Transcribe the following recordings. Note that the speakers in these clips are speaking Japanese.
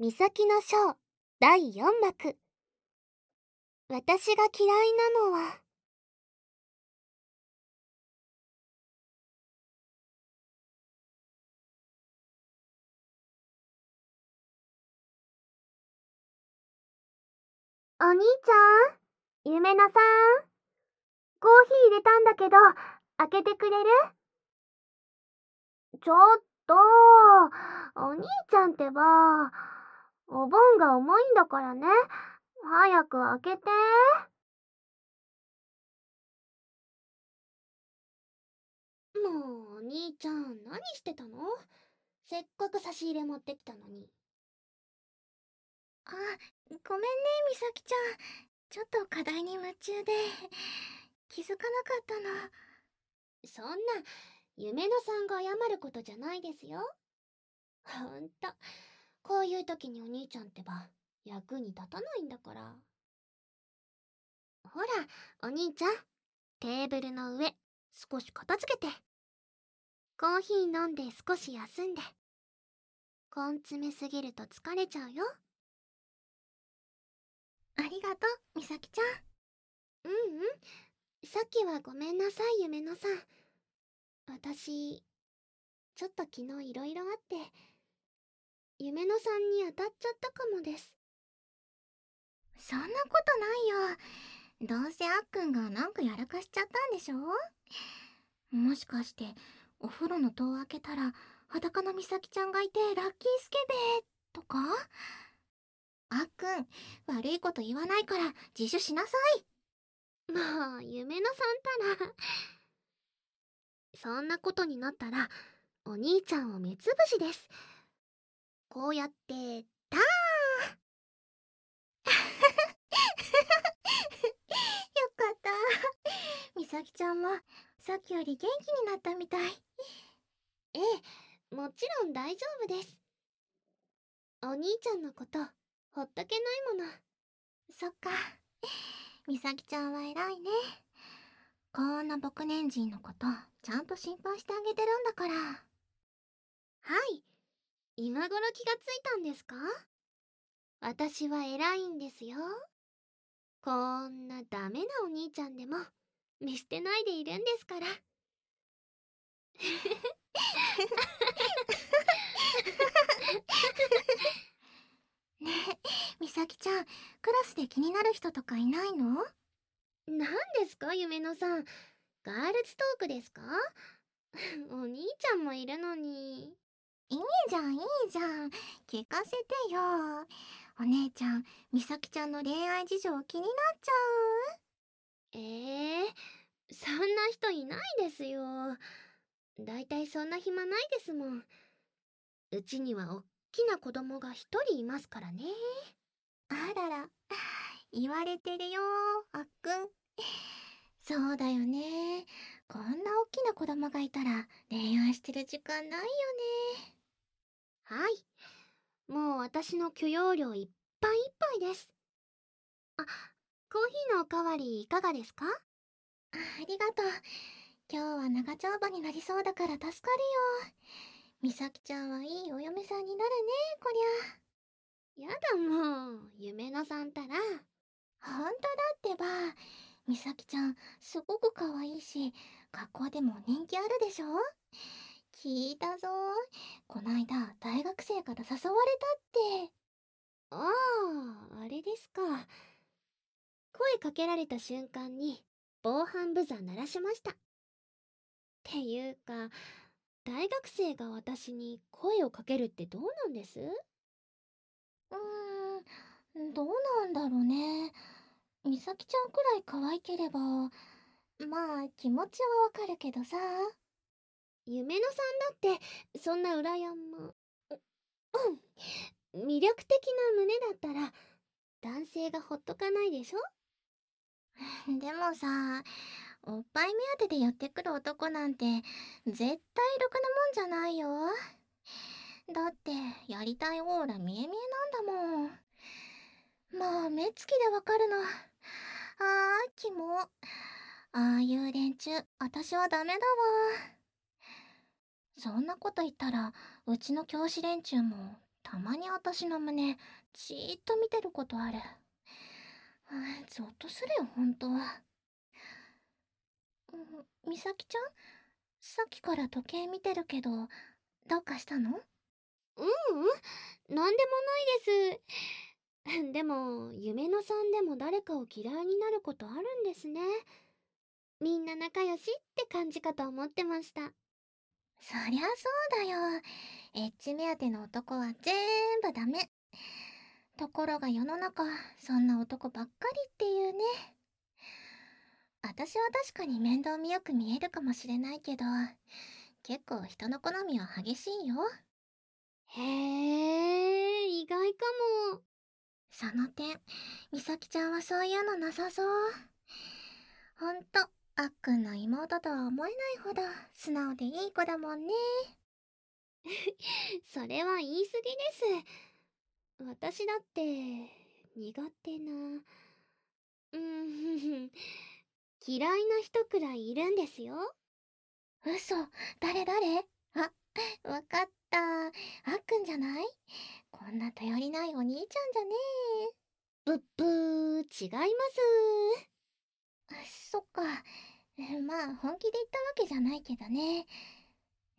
美咲の章第4幕。私が嫌いなのは。お兄ちゃん夢菜さん。コーヒー入れたんだけど開けてくれる？ちょっとお兄ちゃんってば。お盆が重いんだからね。早く開けて。もう、お兄ちゃん、何してたの？せっかく差し入れ持ってきたのに。あ、ごめんね、みさきちゃん。ちょっと課題に夢中で、気づかなかったの。そんな、夢野さんが謝ることじゃないですよ。ほんと。こういう時にお兄ちゃんってば役に立たないんだから。ほらお兄ちゃんテーブルの上少し片付けて。コーヒー飲んで少し休んで。根詰めすぎると疲れちゃうよ。ありがとうみさきちゃん。うんうん。さっきはごめんなさい夢のさん。私ちょっと昨日いろいろあって夢野さんに当たっちゃったかもです。そんなことないよ。どうせあっくんがなんかやらかしちゃったんでしょもしかしてお風呂の戸を開けたら裸の美咲ちゃんがいてラッキースケベとか？あっくん悪いこと言わないから自首しなさい。もう夢野さんたら。そんなことになったらお兄ちゃんを目つぶしです。こうやって、ターよかった。みさきちゃんもさっきより元気になったみたい。ええ、もちろん大丈夫です。お兄ちゃんのことほっとけないもの。そっか。みさきちゃんは偉いね。こんな僕年人のことちゃんと心配してあげてるんだから。はい。今頃気がついたんですか？私は偉いんですよ。こんなダメなお兄ちゃんでも見捨てないでいるんですから。ねえ、みさきちゃん、クラスで気になる人とかいないの？何ですか、夢野さん。ガールズトークですか？お兄ちゃんもいるのに。いいじゃん、いいじゃん。聞かせてよ。お姉ちゃん、みさきちゃんの恋愛事情気になっちゃう？ええー、そんな人いないですよ。だいたいそんな暇ないですもん。うちにはおっきな子供が一人いますからね。あらら、言われてるよ、あっくん。そうだよね。こんな大きな子供がいたら恋愛してる時間ないよね。はい。もう私の許容量いっぱいいっぱいです。あコーヒーのおかわりいかがですか？ありがとう。今日は長丁場になりそうだから助かるよ。美咲ちゃんはいいお嫁さんになるねこりゃ。やだもう夢のさんたらほんとだってば。美咲ちゃんすごく可愛いし学校でも人気あるでしょ？聞いたぞ。こないだ大学生から誘われたって。あああれですか。声かけられた瞬間に防犯ブザー鳴らしました。っていうか大学生が私に声をかけるってどうなんです？うーんどうなんだろうね。美咲ちゃんくらい可愛ければまあ気持ちはわかるけどさ夢野さんだってそんな裏山うん。魅力的な胸だったら男性がほっとかないでしょ？でもさおっぱい目当てでやってくる男なんて絶対ろくなもんじゃないよ。だってやりたいオーラ見え見えなんだもん。まあ目つきでわかるのあーキモ。ああいう連中私はダメだわ。そんなこと言ったらうちの教師連中もたまに私の胸じーっと見てることある。ゾッとするよ本当は。みさきちゃん？さっきから時計見てるけどどうかしたの？ううんなんでもないです。でも夢のさんでも誰かを嫌いになることあるんですね。みんな仲良しって感じかと思ってました。そりゃそうだよ。エッチ目当ての男は全部ダメ。ところが世の中そんな男ばっかりっていうね。私は確かに面倒見よく見えるかもしれないけど結構人の好みは激しいよ。へえ意外かも。その点美咲ちゃんはそういうのなさそう。ほんとあっくんの妹とは思えないほど素直でいい子だもんね。それは言い過ぎです。私だって苦手なうん。嫌いな人くらいいるんですよ。嘘。誰誰？あわかった。あっくんじゃない？こんな頼りないお兄ちゃんじゃねえ。ぶっぶー違いますそっか。まあ本気で言ったわけじゃないけどね。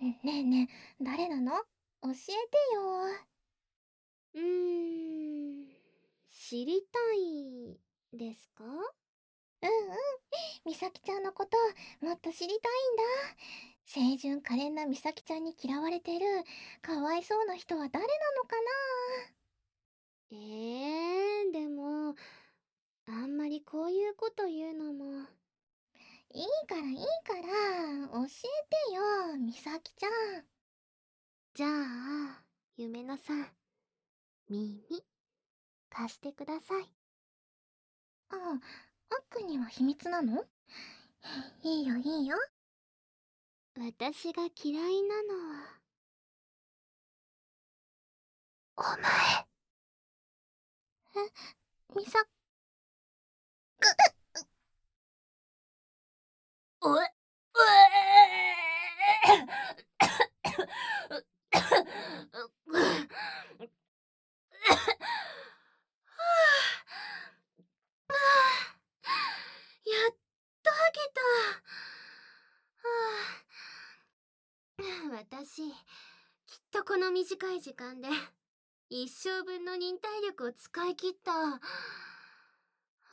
ねえねえ誰なの？教えてよ。うーん。知りたいですか？うんうん。みさきちゃんのこともっと知りたいんだ。清純可憐なみさきちゃんに嫌われてるかわいそうな人は誰なのかな？えー、でもあんまりこういうこと言うのも。いいからいいから教えてよみさきちゃん。じゃあ夢のさん耳貸してください。あああっくんには秘密なの？いいよいいよ。私が嫌いなのは。お前。えみさくおえ私きっとこの短い時間で一生分の忍耐力を使い切った、は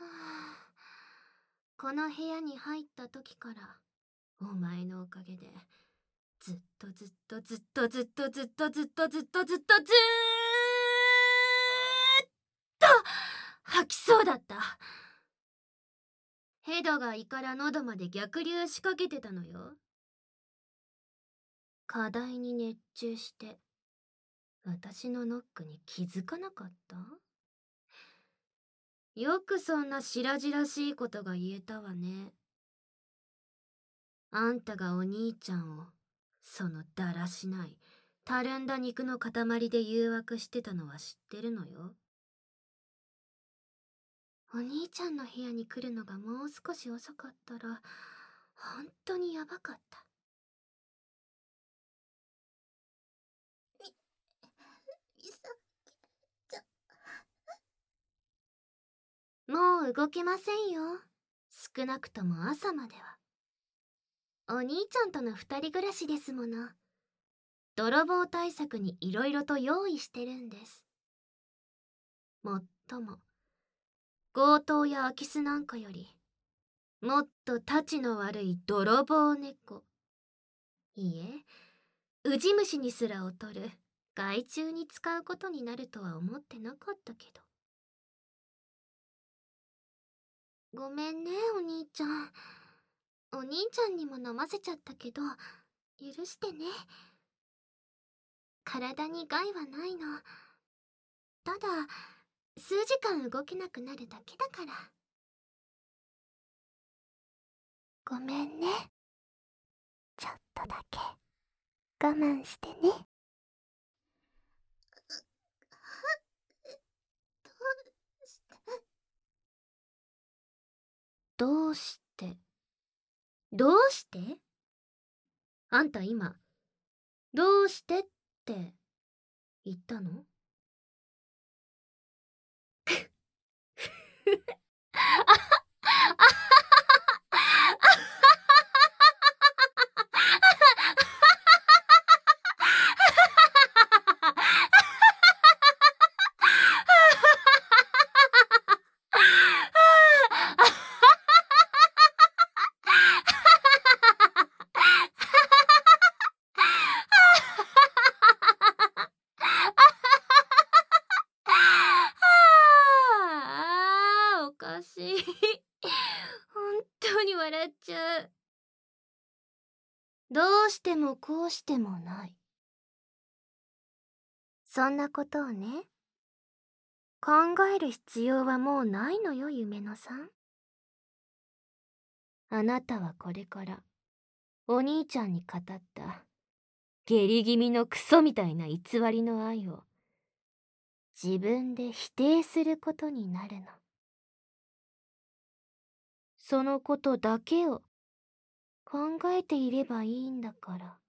あ、この部屋に入った時からお前のおかげでずっとずっとずっとずっとずっとずっとずっとずっとずっと吐きそうだったヘドが胃から喉まで逆流しかけてたのよ課題に熱中して私のノックに気づかなかったよくそんな白々しいことが言えたわね。あんたがお兄ちゃんをそのだらしないたるんだ肉の塊で誘惑してたのは知ってるのよ。お兄ちゃんの部屋に来るのがもう少し遅かったら本当にヤバかった。動けませんよ。少なくとも朝までは。お兄ちゃんとの二人暮らしですもの。泥棒対策にいろいろと用意してるんです。もっとも強盗や空き巣なんかよりもっとたちの悪い泥棒猫。いいえウジ虫にすら劣る害虫に使うことになるとは思ってなかったけど。ごめんねお兄ちゃん。お兄ちゃんにも飲ませちゃったけど許してね。体に害はないの。ただ数時間動けなくなるだけだから。ごめんね。ちょっとだけ。我慢してね。どうして？どうして？あんた今どうしてって言ったの？あ あし。い 本当に笑っちゃう。どうしてもこうしてもない。そんなことをね考える必要はもうないのよ夢野さん。あなたはこれからお兄ちゃんに語った下痢気味のクソみたいな偽りの愛を自分で否定することになるの。そのことだけを考えていればいいんだから。